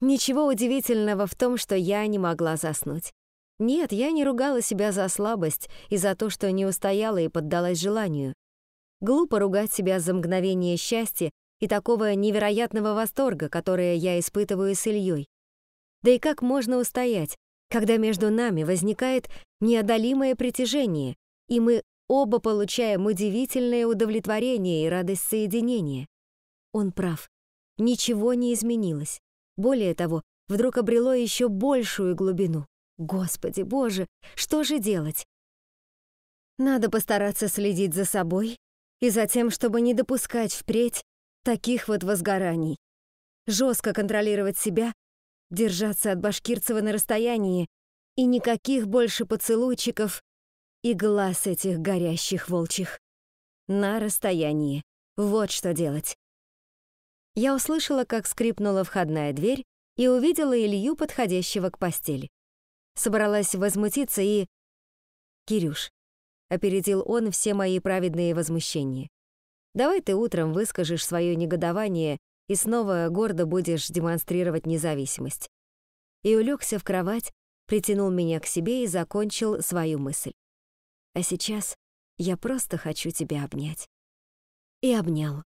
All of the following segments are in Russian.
Ничего удивительного в том, что я не могла заснуть. Нет, я не ругала себя за слабость и за то, что не устояла и поддалась желанию. Глупо ругать себя за мгновение счастья и такого невероятного восторга, которое я испытываю с Ильей. Да и как можно устоять, когда между нами возникает неодолимое притяжение, и мы оба получаем удивительное удовлетворение и радость соединения? Он прав. Ничего не изменилось. Более того, вдруг обрело еще большую глубину. Господи, Боже, что же делать? Надо постараться следить за собой и за тем, чтобы не допускать впредь таких вот возгораний. Жестко контролировать себя, держаться от Башкирцева на расстоянии и никаких больше поцелуйчиков и глаз этих горящих волчьих. На расстоянии. Вот что делать. Я услышала, как скрипнула входная дверь и увидела Илью, подходящего к постели. Собралась возмутиться и... «Кирюш», — опередил он все мои праведные возмущения. «Давай ты утром выскажешь свое негодование и снова гордо будешь демонстрировать независимость». И улегся в кровать, притянул меня к себе и закончил свою мысль. «А сейчас я просто хочу тебя обнять». И обнял.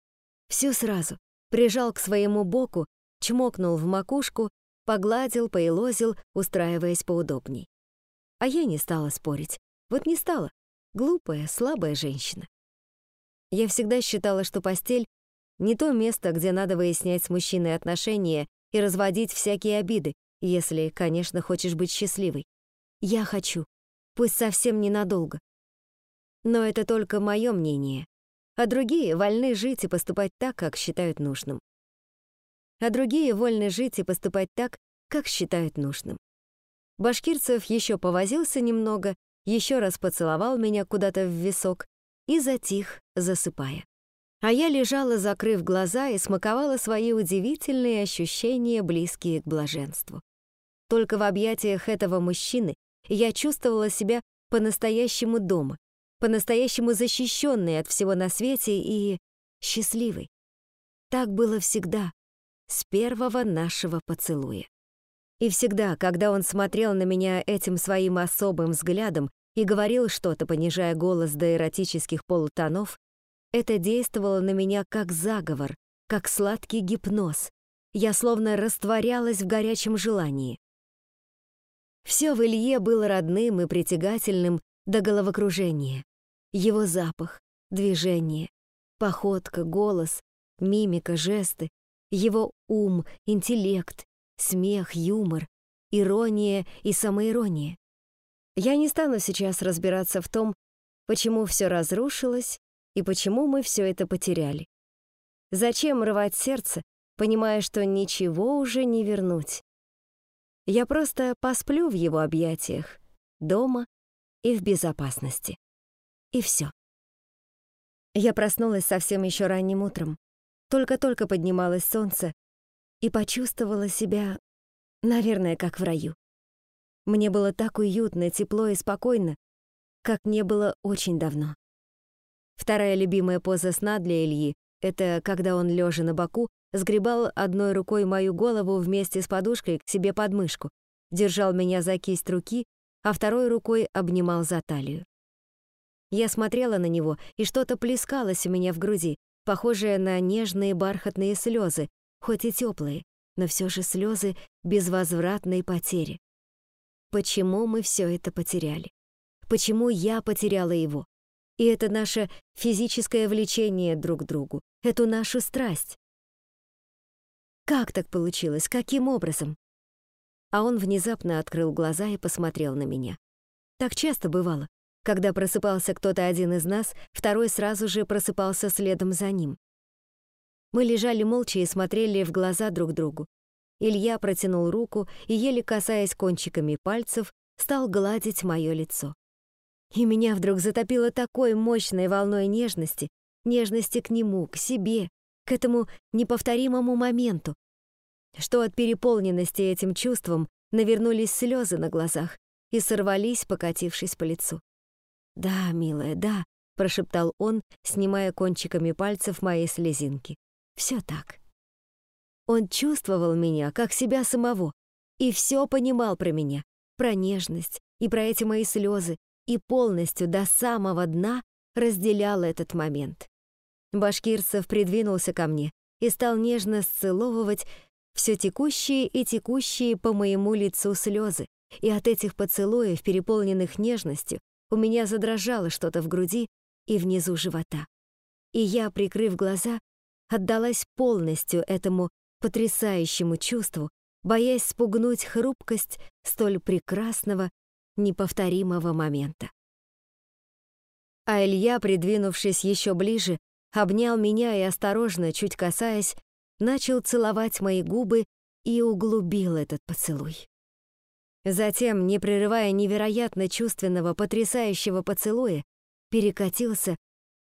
Всю сразу, прижал к своему боку, чмокнул в макушку, погладил, поелозил, устраиваясь поудобней. А я не стала спорить. Вот не стала. Глупая, слабая женщина. Я всегда считала, что постель — не то место, где надо выяснять с мужчиной отношения и разводить всякие обиды, если, конечно, хочешь быть счастливой. Я хочу, пусть совсем ненадолго. Но это только мое мнение а другие вольны жить и поступать так, как считают нужным. А другие вольны жить и поступать так, как считают нужным. Башкирцев еще повозился немного, еще раз поцеловал меня куда-то в висок и затих, засыпая. А я лежала, закрыв глаза, и смаковала свои удивительные ощущения, близкие к блаженству. Только в объятиях этого мужчины я чувствовала себя по-настоящему дома, по-настоящему защищенный от всего на свете и счастливый. Так было всегда, с первого нашего поцелуя. И всегда, когда он смотрел на меня этим своим особым взглядом и говорил что-то, понижая голос до эротических полутонов, это действовало на меня как заговор, как сладкий гипноз. Я словно растворялась в горячем желании. Все в Илье было родным и притягательным до головокружения. Его запах, движение, походка, голос, мимика, жесты, его ум, интеллект, смех, юмор, ирония и самоирония. Я не стану сейчас разбираться в том, почему все разрушилось и почему мы все это потеряли. Зачем рвать сердце, понимая, что ничего уже не вернуть? Я просто посплю в его объятиях, дома и в безопасности. И все. Я проснулась совсем еще ранним утром. Только-только поднималось солнце и почувствовала себя, наверное, как в раю. Мне было так уютно, тепло и спокойно, как не было очень давно. Вторая любимая поза сна для Ильи — это когда он, лежа на боку, сгребал одной рукой мою голову вместе с подушкой к себе под мышку, держал меня за кисть руки, а второй рукой обнимал за талию. Я смотрела на него, и что-то плескалось у меня в груди, похожее на нежные бархатные слезы, хоть и теплые, но все же слезы безвозвратной потери. Почему мы все это потеряли? Почему я потеряла его? И это наше физическое влечение друг к другу, эту нашу страсть. Как так получилось? Каким образом? А он внезапно открыл глаза и посмотрел на меня. Так часто бывало. Когда просыпался кто-то один из нас, второй сразу же просыпался следом за ним. Мы лежали молча и смотрели в глаза друг другу. Илья протянул руку и, еле касаясь кончиками пальцев, стал гладить мое лицо. И меня вдруг затопило такой мощной волной нежности, нежности к нему, к себе, к этому неповторимому моменту, что от переполненности этим чувством навернулись слезы на глазах и сорвались, покатившись по лицу. «Да, милая, да», — прошептал он, снимая кончиками пальцев мои слезинки. «Все так». Он чувствовал меня, как себя самого, и все понимал про меня, про нежность и про эти мои слезы, и полностью до самого дна разделял этот момент. Башкирцев придвинулся ко мне и стал нежно сцеловывать все текущие и текущие по моему лицу слезы, и от этих поцелуев, переполненных нежностью, у меня задрожало что-то в груди и внизу живота. И я, прикрыв глаза, отдалась полностью этому потрясающему чувству, боясь спугнуть хрупкость столь прекрасного, неповторимого момента. А Илья, придвинувшись еще ближе, обнял меня и осторожно, чуть касаясь, начал целовать мои губы и углубил этот поцелуй. Затем, не прерывая невероятно чувственного, потрясающего поцелуя, перекатился,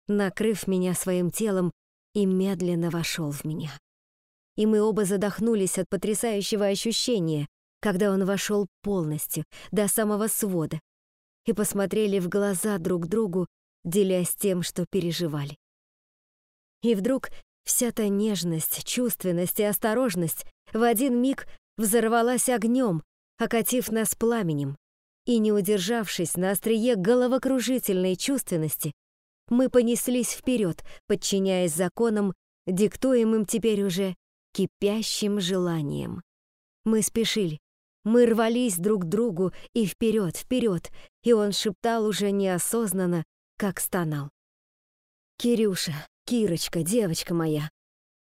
накрыв меня своим телом и медленно вошел в меня. И мы оба задохнулись от потрясающего ощущения, когда он вошел полностью, до самого свода, и посмотрели в глаза друг другу, делясь тем, что переживали. И вдруг вся та нежность, чувственность и осторожность в один миг взорвалась огнем, окатив нас пламенем, и, не удержавшись на острие головокружительной чувственности, мы понеслись вперед, подчиняясь законам, диктуемым теперь уже кипящим желанием. Мы спешили, мы рвались друг к другу и вперед, вперед, и он шептал уже неосознанно, как стонал. «Кирюша, Кирочка, девочка моя!»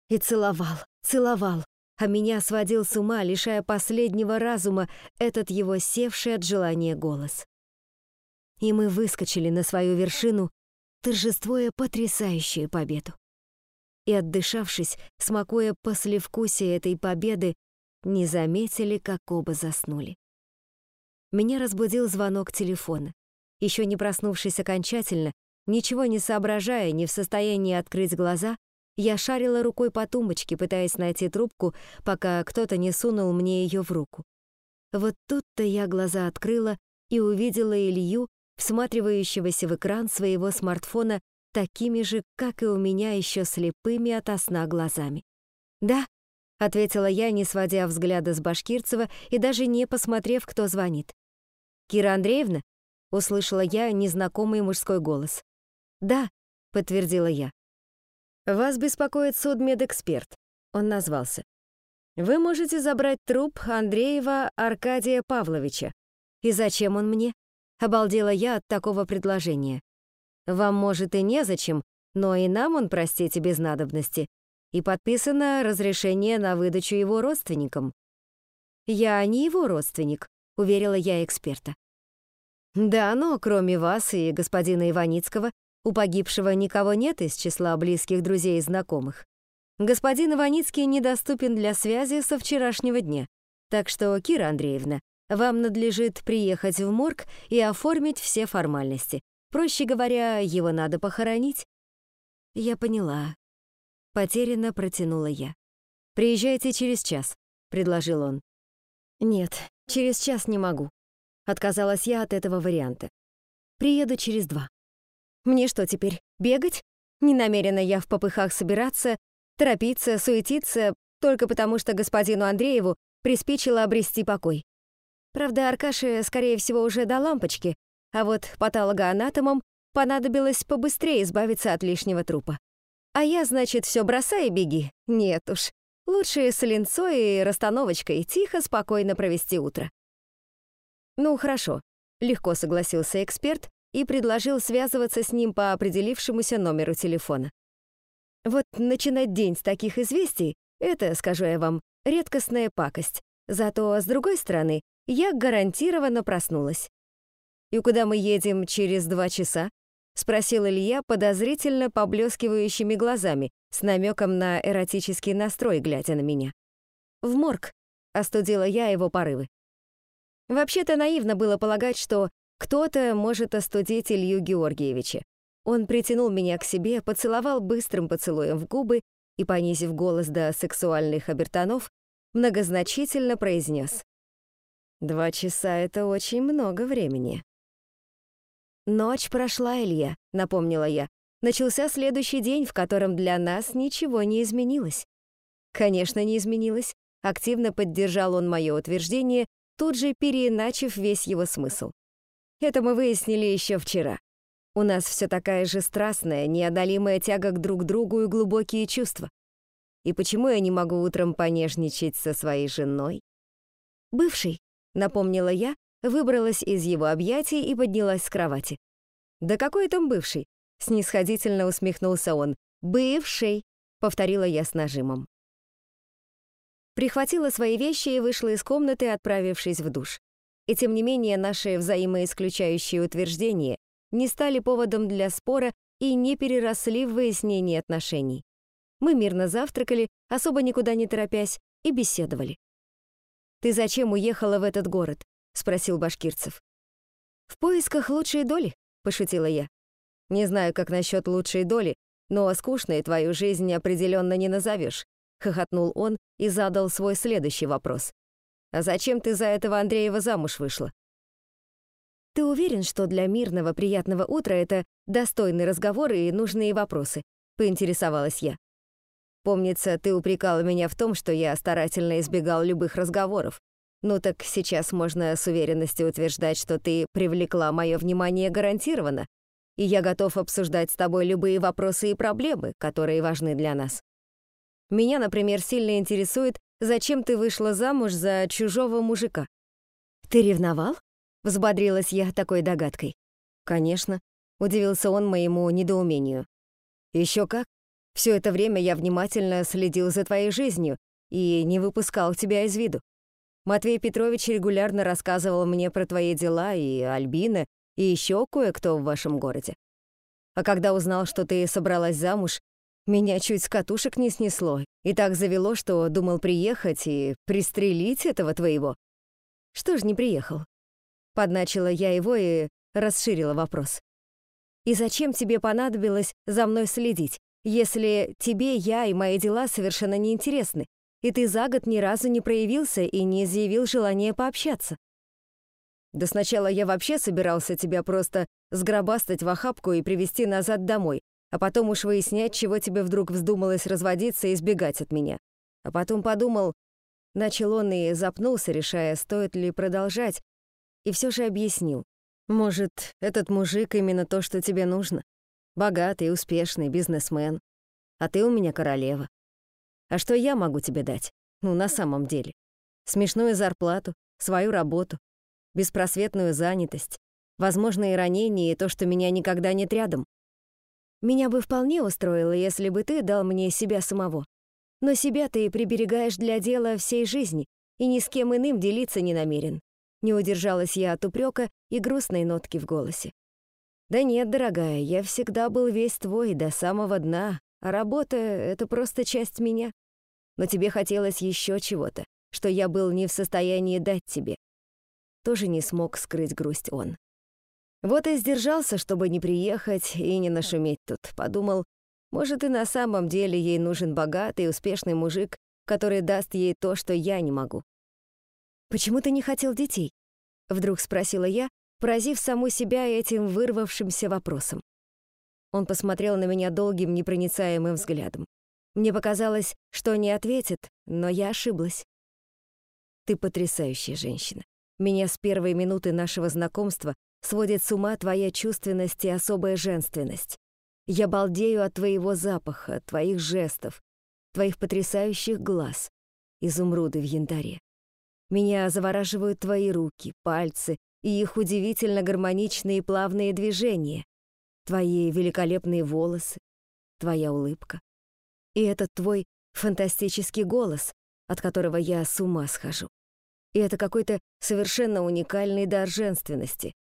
И целовал, целовал, а меня сводил с ума, лишая последнего разума этот его севший от желания голос. И мы выскочили на свою вершину, торжествуя потрясающую победу. И отдышавшись, смакуя послевкусие этой победы, не заметили, как оба заснули. Меня разбудил звонок телефона. Еще не проснувшись окончательно, ничего не соображая, не в состоянии открыть глаза, я шарила рукой по тумбочке, пытаясь найти трубку, пока кто-то не сунул мне ее в руку. Вот тут-то я глаза открыла и увидела Илью, всматривающегося в экран своего смартфона такими же, как и у меня еще слепыми от сна глазами. «Да», — ответила я, не сводя взгляда с Башкирцева и даже не посмотрев, кто звонит. «Кира Андреевна?» — услышала я незнакомый мужской голос. «Да», — подтвердила я. «Вас беспокоит судмедэксперт», — он назвался. «Вы можете забрать труп Андреева Аркадия Павловича. И зачем он мне?» — обалдела я от такого предложения. «Вам, может, и незачем, но и нам он, простите, без надобности. И подписано разрешение на выдачу его родственникам». «Я не его родственник», — уверила я эксперта. «Да, но кроме вас и господина Иваницкого у погибшего никого нет из числа близких друзей и знакомых. Господин Иваницкий недоступен для связи со вчерашнего дня. Так что, Кира Андреевна, вам надлежит приехать в морг и оформить все формальности. Проще говоря, его надо похоронить. Я поняла. Потерянно протянула я. Приезжайте через час, предложил он. Нет, через час не могу. Отказалась я от этого варианта. Приеду через два. Мне что теперь, бегать? Не намерена я в попыхах собираться, торопиться, суетиться, только потому что господину Андрееву приспичило обрести покой. Правда, Аркаше, скорее всего, уже до лампочки, а вот патологоанатомам понадобилось побыстрее избавиться от лишнего трупа. А я, значит, все бросай и беги. Нет уж. Лучше с линцой и расстановочкой тихо, спокойно провести утро. Ну, хорошо. Легко согласился эксперт, и предложил связываться с ним по определившемуся номеру телефона. Вот начинать день с таких известий — это, скажу я вам, редкостная пакость. Зато, с другой стороны, я гарантированно проснулась. «И куда мы едем через два часа?» — спросил Илья подозрительно поблескивающими глазами, с намеком на эротический настрой, глядя на меня. «В морг», — остудила я его порывы. Вообще-то наивно было полагать, что кто-то может остудить Илью Георгиевича. Он притянул меня к себе, поцеловал быстрым поцелуем в губы и, понизив голос до сексуальных обертонов, многозначительно произнес. «Два часа — это очень много времени». «Ночь прошла, Илья», — напомнила я. «Начался следующий день, в котором для нас ничего не изменилось. Конечно, не изменилась. Активно поддержал он мое утверждение, тут же переиначив весь его смысл. Это мы выяснили еще вчера. У нас все такая же страстная, неодолимая тяга к друг другу и глубокие чувства. И почему я не могу утром понежничать со своей женой? Бывший, напомнила я, выбралась из его объятий и поднялась с кровати. Да какой там бывший? Снисходительно усмехнулся он. Бывший, повторила я с нажимом. Прихватила свои вещи и вышла из комнаты, отправившись в душ. И тем не менее наши взаимоисключающие утверждения не стали поводом для спора и не переросли в выяснение отношений. Мы мирно завтракали, особо никуда не торопясь, и беседовали. «Ты зачем уехала в этот город?» — спросил Башкирцев. «В поисках лучшей доли», — пошутила я. «Не знаю, как насчет лучшей доли, но скучной твою жизнь определенно не назовешь», — хохотнул он и задал свой следующий вопрос. «А зачем ты за этого Андреева замуж вышла?» «Ты уверен, что для мирного приятного утра это достойный разговор и нужные вопросы?» — поинтересовалась я. «Помнится, ты упрекала меня в том, что я старательно избегал любых разговоров. Ну так сейчас можно с уверенностью утверждать, что ты привлекла мое внимание гарантированно, и я готов обсуждать с тобой любые вопросы и проблемы, которые важны для нас. Меня, например, сильно интересует, зачем ты вышла замуж за чужого мужика. Ты ревновал? Взбодрилась я такой догадкой. Конечно, удивился он моему недоумению. Еще как. Все это время я внимательно следил за твоей жизнью и не выпускал тебя из виду. Матвей Петрович регулярно рассказывал мне про твои дела и Альбина, и еще кое-кто в вашем городе. А когда узнал, что ты собралась замуж, меня чуть с катушек не снесло, и так завело, что думал приехать и пристрелить этого твоего. Что ж не приехал? Подначила я его и расширила вопрос. И зачем тебе понадобилось за мной следить, если тебе я и мои дела совершенно неинтересны, и ты за год ни разу не проявился и не изъявил желания пообщаться? Да сначала я вообще собирался тебя просто сгробастать в охапку и привести назад домой, а потом уж выяснять, чего тебе вдруг вздумалось разводиться и избегать от меня. А потом подумал, начал он и запнулся, решая, стоит ли продолжать, и все же объяснил. Может, этот мужик именно то, что тебе нужно? Богатый, успешный, бизнесмен. А ты у меня королева. А что я могу тебе дать? Ну, на самом деле. Смешную зарплату, свою работу, беспросветную занятость, возможные ранения и то, что меня никогда нет рядом. Меня бы вполне устроило, если бы ты дал мне себя самого. Но себя ты приберегаешь для дела всей жизни и ни с кем иным делиться не намерен. Не удержалась я от упрека и грустной нотки в голосе. Да нет, дорогая, я всегда был весь твой до самого дна, а работа — это просто часть меня. Но тебе хотелось еще чего-то, что я был не в состоянии дать тебе. Тоже не смог скрыть грусть он. Вот и сдержался, чтобы не приехать и не нашуметь тут. Подумал, может, и на самом деле ей нужен богатый, успешный мужик, который даст ей то, что я не могу. «Почему ты не хотел детей?» — вдруг спросила я, поразив саму себя этим вырвавшимся вопросом. Он посмотрел на меня долгим, непроницаемым взглядом. Мне показалось, что не ответит, но я ошиблась. «Ты потрясающая женщина. Меня с первой минуты нашего знакомства сводит с ума твоя чувственность и особая женственность. Я балдею от твоего запаха, твоих жестов, твоих потрясающих глаз, изумруды в янтаре. Меня завораживают твои руки, пальцы и их удивительно гармоничные и плавные движения, твои великолепные волосы, твоя улыбка. И этот твой фантастический голос, от которого я с ума схожу. И это какой-то совершенно уникальный дар женственности,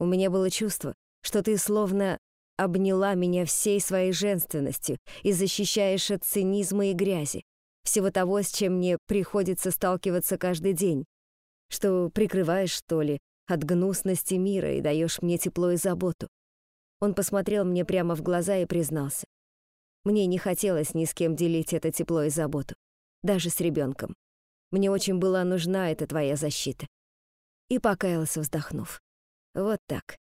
у меня было чувство, что ты словно обняла меня всей своей женственностью и защищаешь от цинизма и грязи, всего того, с чем мне приходится сталкиваться каждый день, что прикрываешь, что ли, от гнусности мира и даешь мне тепло и заботу. Он посмотрел мне прямо в глаза и признался. Мне не хотелось ни с кем делить это тепло и заботу, даже с ребенком. Мне очень была нужна эта твоя защита. И покаялся, вздохнув. Вот так.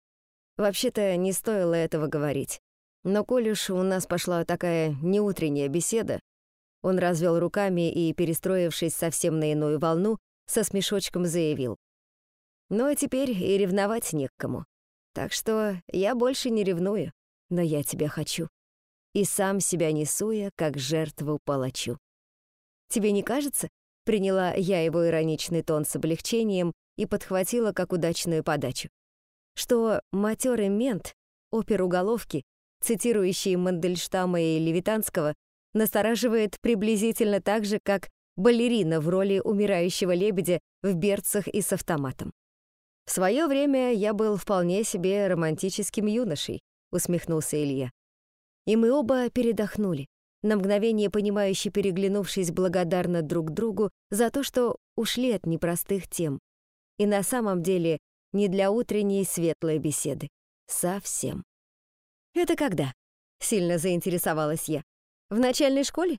Вообще-то не стоило этого говорить. Но коль уж у нас пошла такая неутренняя беседа, Он развел руками и, перестроившись совсем на иную волну, со смешочком заявил. «Ну а теперь и ревновать не к кому. Так что я больше не ревную, но я тебя хочу. И сам себя несу я, как жертву палачу. Тебе не кажется?» Приняла я его ироничный тон с облегчением и подхватила как удачную подачу. Что матерый мент, опер уголовки, цитирующий Мандельштама и Левитанского, настораживает приблизительно так же, как балерина в роли умирающего лебедя в берцах и с автоматом. «В свое время я был вполне себе романтическим юношей», — усмехнулся Илья. И мы оба передохнули, на мгновение понимающе переглянувшись благодарно друг другу за то, что ушли от непростых тем. И на самом деле не для утренней светлой беседы. Совсем. «Это когда?» — сильно заинтересовалась я. В начальной школе?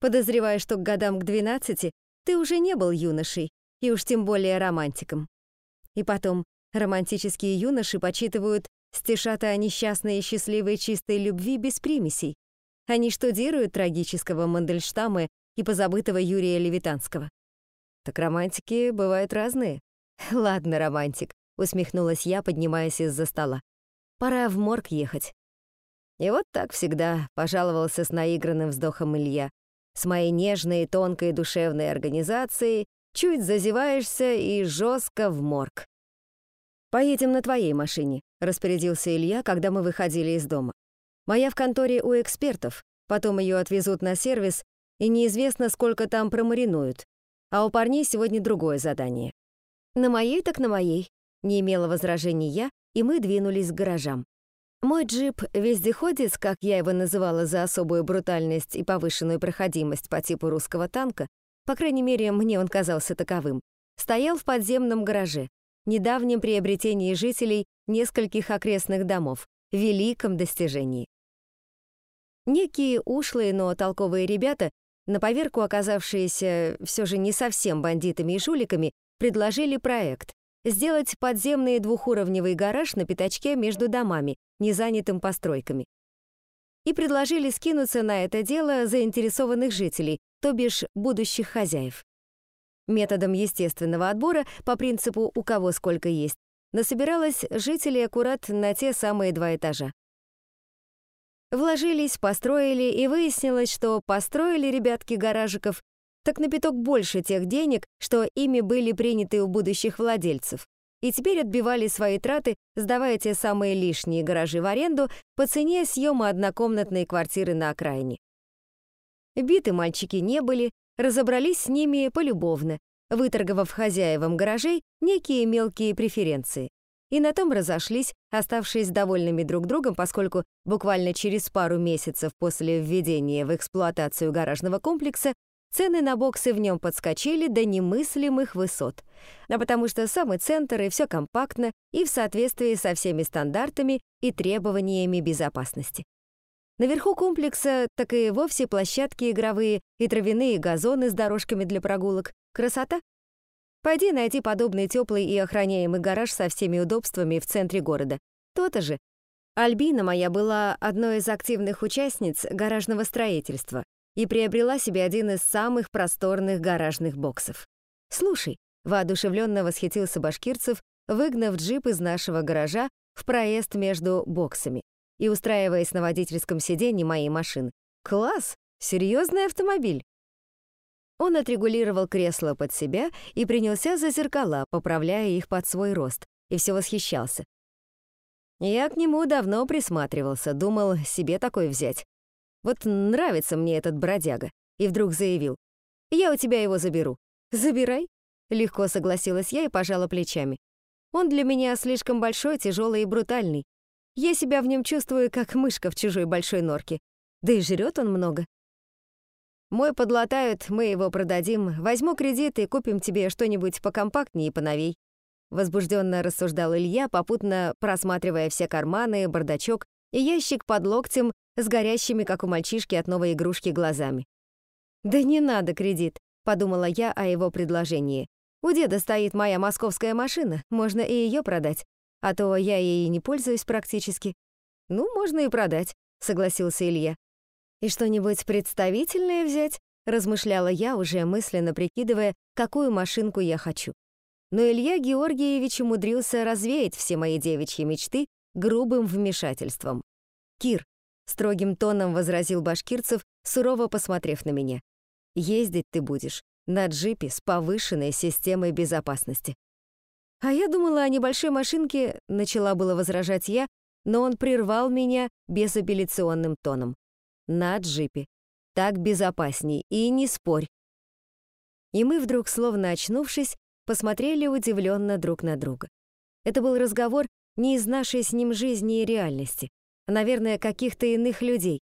Подозреваю, что к годам к 12 ты уже не был юношей, и уж тем более романтиком. И потом, романтические юноши почитывают стишата о несчастной и счастливой чистой любви без примесей. Они штудируют трагического Мандельштама и позабытого Юрия Левитанского. Так романтики бывают разные. Ладно, романтик, усмехнулась я, поднимаясь из-за стола. Пора в морг ехать. И вот так всегда пожаловался с наигранным вздохом Илья. С моей нежной и тонкой душевной организацией чуть зазеваешься и жестко в морг. «Поедем на твоей машине», — распорядился Илья, когда мы выходили из дома. «Моя в конторе у экспертов, потом ее отвезут на сервис, и неизвестно, сколько там промаринуют. А у парней сегодня другое задание». «На моей так на моей», — не имела возражений я, и мы двинулись к гаражам. Мой джип «Вездеходец», как я его называла за особую брутальность и повышенную проходимость по типу русского танка, по крайней мере, мне он казался таковым, стоял в подземном гараже, недавнем приобретении жителей нескольких окрестных домов, великом достижении. Некие ушлые, но толковые ребята, на поверку оказавшиеся все же не совсем бандитами и жуликами, предложили проект сделать подземный двухуровневый гараж на пятачке между домами, не занятым постройками. И предложили скинуться на это дело заинтересованных жителей, то бишь будущих хозяев. Методом естественного отбора, по принципу «у кого сколько есть», насобиралось жителей аккурат на те самые два этажа. Вложились, построили, и выяснилось, что построили ребятки гаражиков так на пяток больше тех денег, что ими были приняты у будущих владельцев, и теперь отбивали свои траты, сдавая те самые лишние гаражи в аренду по цене съема однокомнатной квартиры на окраине. Биты мальчики не были, разобрались с ними полюбовно, выторговав хозяевам гаражей некие мелкие преференции. И на том разошлись, оставшись довольными друг другом, поскольку буквально через пару месяцев после введения в эксплуатацию гаражного комплекса цены на боксы в нем подскочили до немыслимых высот. А потому что самый центр и все компактно и в соответствии со всеми стандартами и требованиями безопасности. Наверху комплекса так и вовсе площадки игровые и травяные газоны с дорожками для прогулок. Красота! Пойди найти подобный теплый и охраняемый гараж со всеми удобствами в центре города. То-то же. Альбина моя была одной из активных участниц гаражного строительства, и приобрела себе один из самых просторных гаражных боксов. «Слушай», — воодушевленно восхитился Башкирцев, выгнав джип из нашего гаража в проезд между боксами и устраиваясь на водительском сиденье моей машины. «Класс! Серьезный автомобиль!» Он отрегулировал кресло под себя и принялся за зеркала, поправляя их под свой рост, и все восхищался. Я к нему давно присматривался, думал себе такой взять. Вот нравится мне этот бродяга. И вдруг заявил. Я у тебя его заберу. Забирай. Легко согласилась я и пожала плечами. Он для меня слишком большой, тяжелый и брутальный. Я себя в нем чувствую, как мышка в чужой большой норке. Да и жрет он много. Мой подлатают, мы его продадим, возьму кредит и купим тебе что-нибудь покомпактнее и поновей. Возбужденно рассуждал Илья, попутно просматривая все карманы, бардачок и ящик под локтем с горящими, как у мальчишки от новой игрушки, глазами. «Да не надо кредит», — подумала я о его предложении. «У деда стоит моя московская машина, можно и ее продать, а то я ей не пользуюсь практически». «Ну, можно и продать», — согласился Илья. «И что-нибудь представительное взять?» — размышляла я, уже мысленно прикидывая, какую машинку я хочу. Но Илья Георгиевич умудрился развеять все мои девичьи мечты грубым вмешательством. «Кир», — строгим тоном возразил Башкирцев, сурово посмотрев на меня, «ездить ты будешь на джипе с повышенной системой безопасности». «А я думала о небольшой машинке», — начала было возражать я, но он прервал меня безапелляционным тоном. «На джипе. Так безопасней, и не спорь». И мы вдруг, словно очнувшись, посмотрели удивленно друг на друга. Это был разговор не из нашей с ним жизни и реальности, наверное, каких-то иных людей.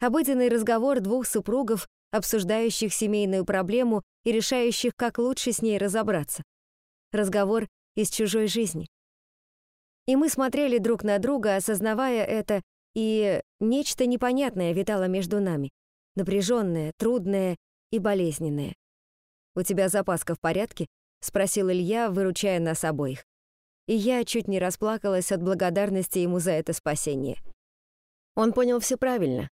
Обыденный разговор двух супругов, обсуждающих семейную проблему и решающих, как лучше с ней разобраться. Разговор из чужой жизни. И мы смотрели друг на друга, осознавая это, и нечто непонятное витало между нами, напряженное, трудное и болезненное. «У тебя запаска в порядке?» — спросил Илья, выручая нас обоих. И я чуть не расплакалась от благодарности ему за это спасение. Он понял все правильно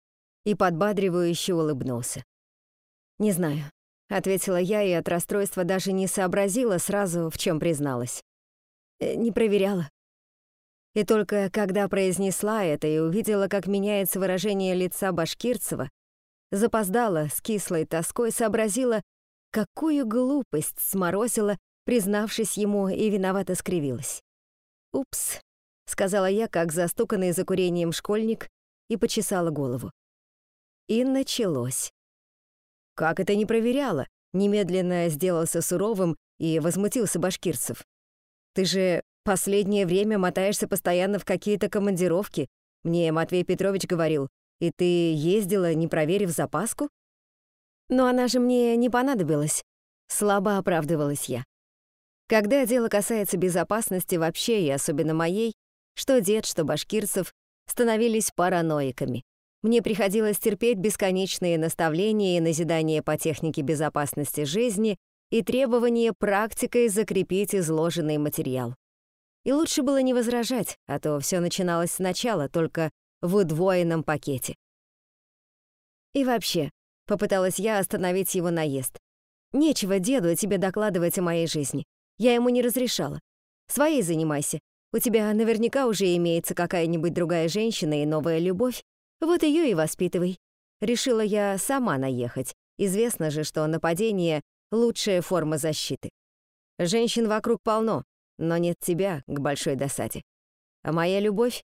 и подбадривающе улыбнулся. «Не знаю», — ответила я и от расстройства даже не сообразила сразу, в чем призналась. Э, «Не проверяла». И только когда произнесла это и увидела, как меняется выражение лица Башкирцева, запоздала, с кислой тоской сообразила, какую глупость сморозила, признавшись ему, и виновато скривилась. «Упс», — сказала я, как застуканный за курением школьник, и почесала голову. И началось. «Как это не проверяла?» Немедленно сделался суровым и возмутился Башкирцев. «Ты же последнее время мотаешься постоянно в какие-то командировки. Мне Матвей Петрович говорил, и ты ездила, не проверив запаску?» Но она же мне не понадобилась. Слабо оправдывалась я. Когда дело касается безопасности вообще, и особенно моей, что дед, что башкирцев, становились параноиками. Мне приходилось терпеть бесконечные наставления и назидания по технике безопасности жизни и требования практикой закрепить изложенный материал. И лучше было не возражать, а то все начиналось сначала, только в удвоенном пакете. И вообще, Попыталась я остановить его наезд. Нечего деду тебе докладывать о моей жизни. Я ему не разрешала. Своей занимайся. У тебя наверняка уже имеется какая-нибудь другая женщина и новая любовь. Вот ее и воспитывай. Решила я сама наехать. Известно же, что нападение — лучшая форма защиты. Женщин вокруг полно, но нет тебя к большой досаде. А моя любовь?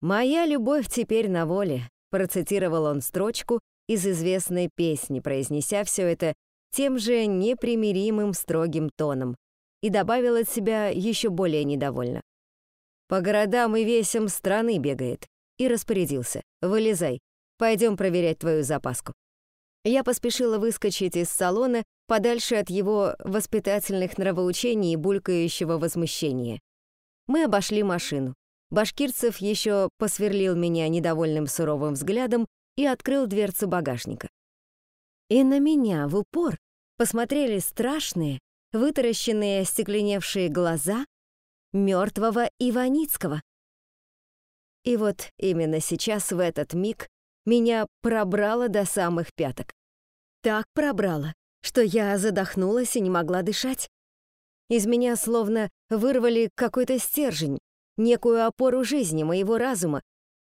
Моя любовь теперь на воле, процитировал он строчку из известной песни, произнеся все это тем же непримиримым строгим тоном, и добавил от себя еще более недовольно. «По городам и весям страны бегает», и распорядился. «Вылезай, пойдем проверять твою запаску». Я поспешила выскочить из салона подальше от его воспитательных нравоучений и булькающего возмущения. Мы обошли машину. Башкирцев еще посверлил меня недовольным суровым взглядом и открыл дверцу багажника. И на меня в упор посмотрели страшные, вытаращенные остекленевшие глаза мертвого Иваницкого. И вот именно сейчас, в этот миг, меня пробрало до самых пяток. Так пробрало, что я задохнулась и не могла дышать. Из меня словно вырвали какой-то стержень, некую опору жизни, моего разума,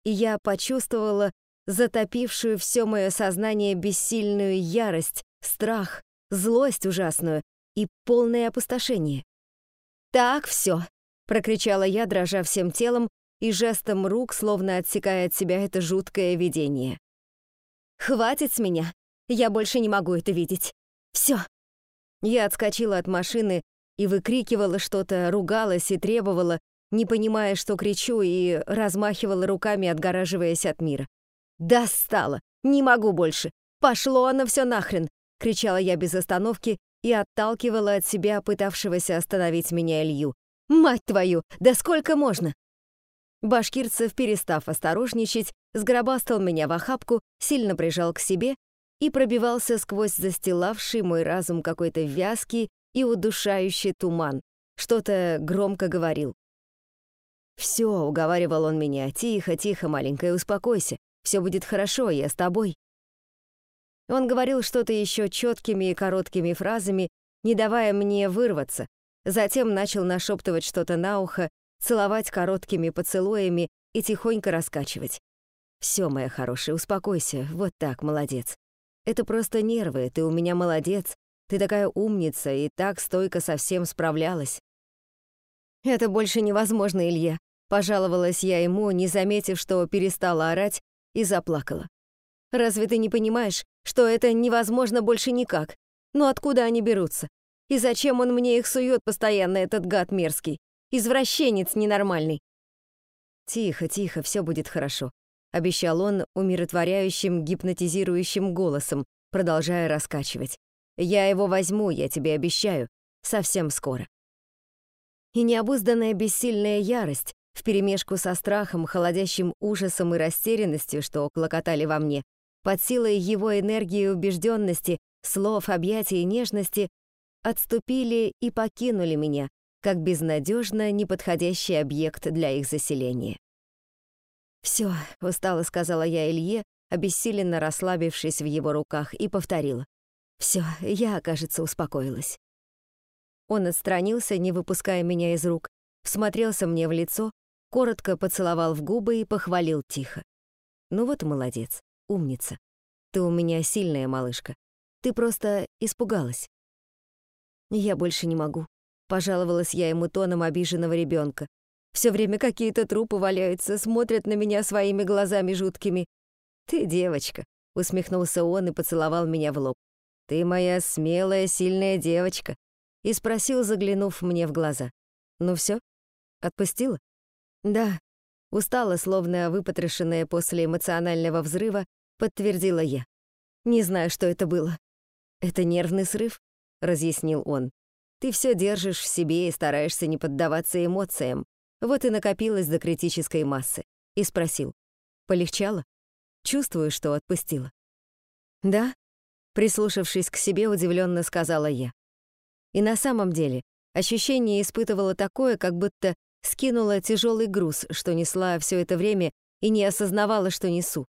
и я почувствовала затопившую все мое сознание бессильную ярость, страх, злость ужасную и полное опустошение. «Так, все!» — прокричала я, дрожа всем телом и жестом рук, словно отсекая от себя это жуткое видение. «Хватит с меня! Я больше не могу это видеть! Все!» Я отскочила от машины и выкрикивала что-то, ругалась и требовала, не понимая, что кричу, и размахивала руками, отгораживаясь от мира. «Достало! Не могу больше! Пошло оно все нахрен!» — кричала я без остановки и отталкивала от себя пытавшегося остановить меня Илью. «Мать твою! Да сколько можно?» Башкирцев, перестав осторожничать, сгробастал меня в охапку, сильно прижал к себе и пробивался сквозь застилавший мой разум какой-то вязкий и удушающий туман. Что-то громко говорил. «Все», — уговаривал он меня, — «тихо, тихо, маленькая, успокойся. Все будет хорошо, я с тобой». Он говорил что-то еще четкими и короткими фразами, не давая мне вырваться, затем начал нашептывать что-то на ухо, целовать короткими поцелуями и тихонько раскачивать. «Все, моя хорошая, успокойся, вот так, молодец. Это просто нервы, ты у меня молодец, ты такая умница и так стойко со всем справлялась». «Это больше невозможно, Илья», — пожаловалась я ему, не заметив, что перестала орать, и заплакала. «Разве ты не понимаешь, что это невозможно больше никак? Ну откуда они берутся? И зачем он мне их сует постоянно, этот гад мерзкий? Извращенец ненормальный. Тихо, тихо, все будет хорошо, обещал он умиротворяющим, гипнотизирующим голосом, продолжая раскачивать. Я его возьму, я тебе обещаю, совсем скоро. И необузданная бессильная ярость вперемешку со страхом, холодящим ужасом и растерянностью, что клокотали во мне, под силой его энергии и убежденности, слов, объятий и нежности, отступили и покинули меня, как безнадежно неподходящий объект для их заселения. «Всё», — устало сказала я Илье, обессиленно расслабившись в его руках, и повторила. «Всё, я, кажется, успокоилась». Он отстранился, не выпуская меня из рук, всмотрелся мне в лицо, коротко поцеловал в губы и похвалил тихо. «Ну вот молодец, умница. Ты у меня сильная малышка. Ты просто испугалась». «Я больше не могу», Пожаловалась я ему тоном обиженного ребенка. Все время какие-то трупы валяются, смотрят на меня своими глазами жуткими. «Ты девочка», — усмехнулся он и поцеловал меня в лоб. «Ты моя смелая, сильная девочка», — и спросил, заглянув мне в глаза. «Ну все? Отпустила?» «Да», — устала, словно выпотрошенная после эмоционального взрыва, подтвердила я. «Не знаю, что это было». «Это нервный срыв», — разъяснил он. Ты все держишь в себе и стараешься не поддаваться эмоциям. Вот и накопилось до критической массы. И спросил. Полегчало? Чувствую, что отпустила. Да? Прислушавшись к себе, удивленно сказала я. И на самом деле, ощущение испытывала такое, как будто скинула тяжелый груз, что несла все это время и не осознавала, что несу.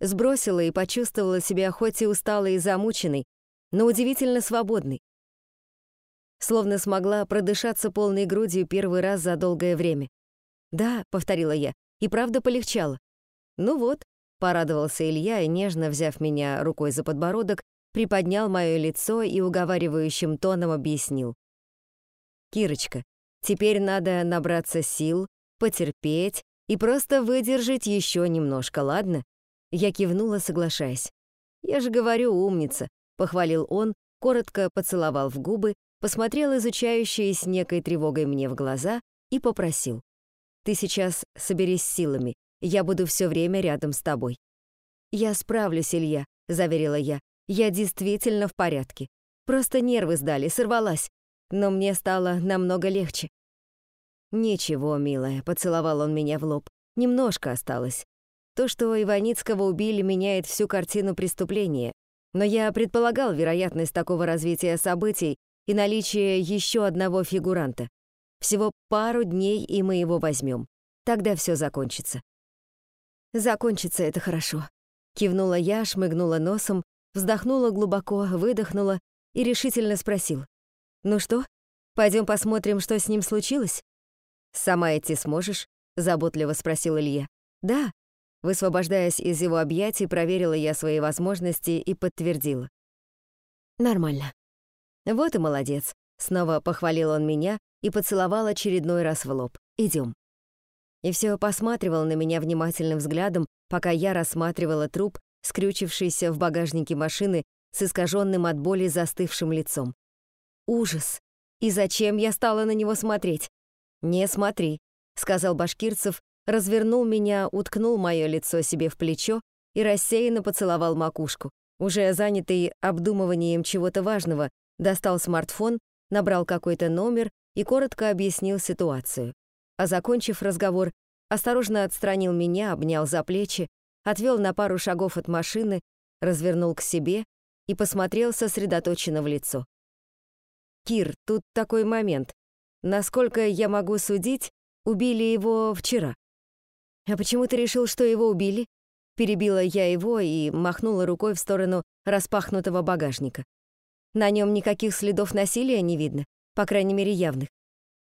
Сбросила и почувствовала себя хоть и усталой и замученной, но удивительно свободной, словно смогла продышаться полной грудью первый раз за долгое время. «Да», — повторила я, — «и правда полегчало». «Ну вот», — порадовался Илья и, нежно взяв меня рукой за подбородок, приподнял мое лицо и уговаривающим тоном объяснил. «Кирочка, теперь надо набраться сил, потерпеть и просто выдержать еще немножко, ладно?» Я кивнула, соглашаясь. «Я же говорю, умница», — похвалил он, коротко поцеловал в губы посмотрел изучающие с некой тревогой мне в глаза и попросил. «Ты сейчас соберись силами, я буду все время рядом с тобой». «Я справлюсь, Илья», — заверила я. «Я действительно в порядке. Просто нервы сдали, сорвалась. Но мне стало намного легче». «Ничего, милая», — поцеловал он меня в лоб. «Немножко осталось. То, что Иваницкого убили, меняет всю картину преступления. Но я предполагал вероятность такого развития событий и наличие еще одного фигуранта. Всего пару дней, и мы его возьмем. Тогда все закончится. Закончится это хорошо. Кивнула я, шмыгнула носом, вздохнула глубоко, выдохнула и решительно спросил. «Ну что, пойдем посмотрим, что с ним случилось?» «Сама идти сможешь?» — заботливо спросил Илья. «Да». Высвобождаясь из его объятий, проверила я свои возможности и подтвердила. «Нормально». «Вот и молодец», — снова похвалил он меня и поцеловал очередной раз в лоб. «Идем». И все посматривал на меня внимательным взглядом, пока я рассматривала труп, скрючившийся в багажнике машины с искаженным от боли застывшим лицом. Ужас! И зачем я стала на него смотреть? «Не смотри», — сказал Башкирцев, развернул меня, уткнул мое лицо себе в плечо и рассеянно поцеловал макушку, уже занятый обдумыванием чего-то важного, достал смартфон, набрал какой-то номер и коротко объяснил ситуацию. А закончив разговор, осторожно отстранил меня, обнял за плечи, отвел на пару шагов от машины, развернул к себе и посмотрел сосредоточенно в лицо. «Кир, тут такой момент. Насколько я могу судить, убили его вчера». «А почему ты решил, что его убили?» Перебила я его и махнула рукой в сторону распахнутого багажника. На нем никаких следов насилия не видно, по крайней мере явных.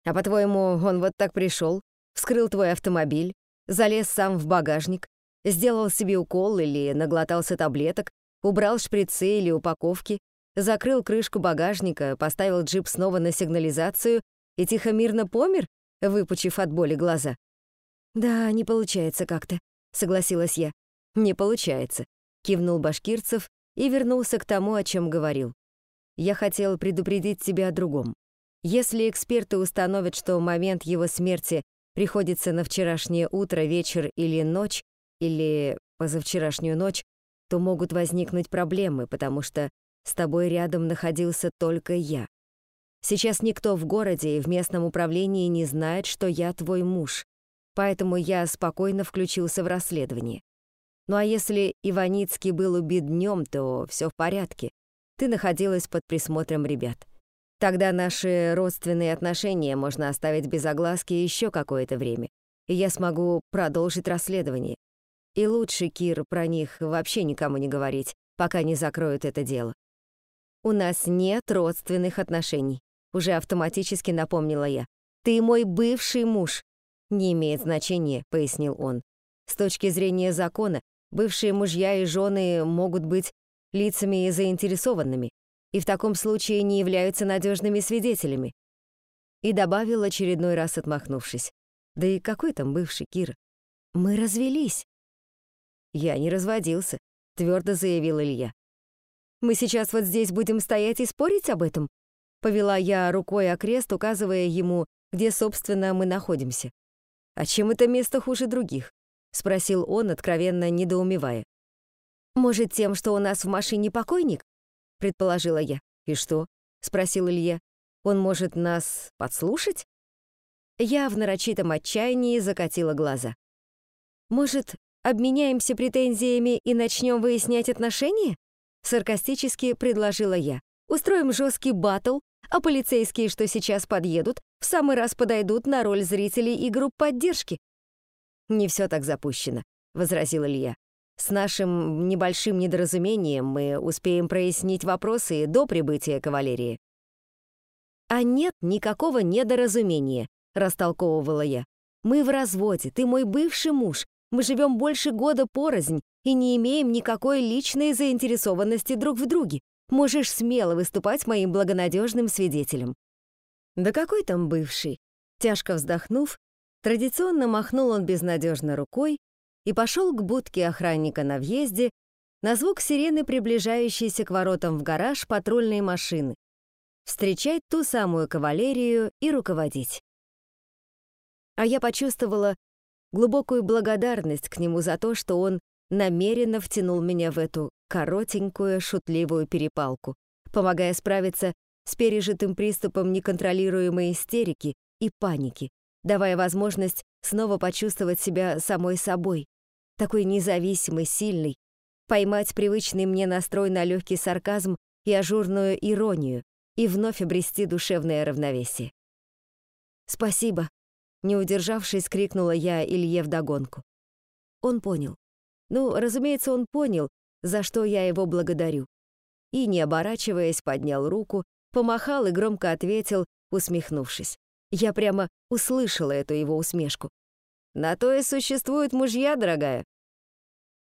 А по-твоему, он вот так пришел, вскрыл твой автомобиль, залез сам в багажник, сделал себе укол или наглотался таблеток, убрал шприцы или упаковки, закрыл крышку багажника, поставил джип снова на сигнализацию и тихо-мирно помер, выпучив от боли глаза. «Да, не получается как-то», — согласилась я. «Не получается», — кивнул Башкирцев и вернулся к тому, о чем говорил. «Я хотел предупредить тебя о другом. Если эксперты установят, что момент его смерти приходится на вчерашнее утро, вечер или ночь, или позавчерашнюю ночь, то могут возникнуть проблемы, потому что с тобой рядом находился только я. Сейчас никто в городе и в местном управлении не знает, что я твой муж, поэтому я спокойно включился в расследование. Ну а если Иваницкий был убит днем, то все в порядке. Ты находилась под присмотром ребят. Тогда наши родственные отношения можно оставить без огласки еще какое-то время, и я смогу продолжить расследование. И лучше, Кир, про них вообще никому не говорить, пока не закроют это дело. У нас нет родственных отношений, уже автоматически напомнила я. Ты мой бывший муж. Не имеет значения, пояснил он. С точки зрения закона, бывшие мужья и жены могут быть лицами заинтересованными и в таком случае не являются надежными свидетелями. И добавил очередной раз отмахнувшись. Да и какой там бывший Кир? Мы развелись. «Я не разводился», — твердо заявил Илья. «Мы сейчас вот здесь будем стоять и спорить об этом?» Повела я рукой окрест, указывая ему, где, собственно, мы находимся. «А чем это место хуже других?» — спросил он, откровенно недоумевая. «Может, тем, что у нас в машине покойник?» — предположила я. «И что?» — спросил Илья. «Он может нас подслушать?» Я в нарочитом отчаянии закатила глаза. «Может, Обменяемся претензиями и начнем выяснять отношения?» Саркастически предложила я. «Устроим жесткий батл, а полицейские, что сейчас подъедут, в самый раз подойдут на роль зрителей и групп поддержки». «Не все так запущено», — возразил Илья. «С нашим небольшим недоразумением мы успеем прояснить вопросы до прибытия кавалерии». «А нет никакого недоразумения», — растолковывала я. «Мы в разводе, ты мой бывший муж, мы живем больше года порознь и не имеем никакой личной заинтересованности друг в друге. Можешь смело выступать моим благонадежным свидетелем». «Да какой там бывший?» Тяжко вздохнув, традиционно махнул он безнадежно рукой и пошел к будке охранника на въезде на звук сирены, приближающейся к воротам в гараж патрульной машины, встречать ту самую кавалерию и руководить. А я почувствовала, глубокую благодарность к нему за то, что он намеренно втянул меня в эту коротенькую, шутливую перепалку, помогая справиться с пережитым приступом неконтролируемой истерики и паники, давая возможность снова почувствовать себя самой собой, такой независимой, сильной, поймать привычный мне настрой на легкий сарказм и ажурную иронию и вновь обрести душевное равновесие. «Спасибо», не удержавшись, крикнула я Илье вдогонку. Он понял. Ну, разумеется, он понял, за что я его благодарю. И, не оборачиваясь, поднял руку, помахал и громко ответил, усмехнувшись. Я прямо услышала эту его усмешку. «На то и существуют мужья, дорогая».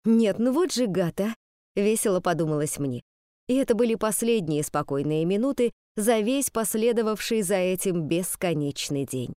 «Нет, ну вот же гад, а!» — весело подумалось мне. И это были последние спокойные минуты за весь последовавший за этим бесконечный день.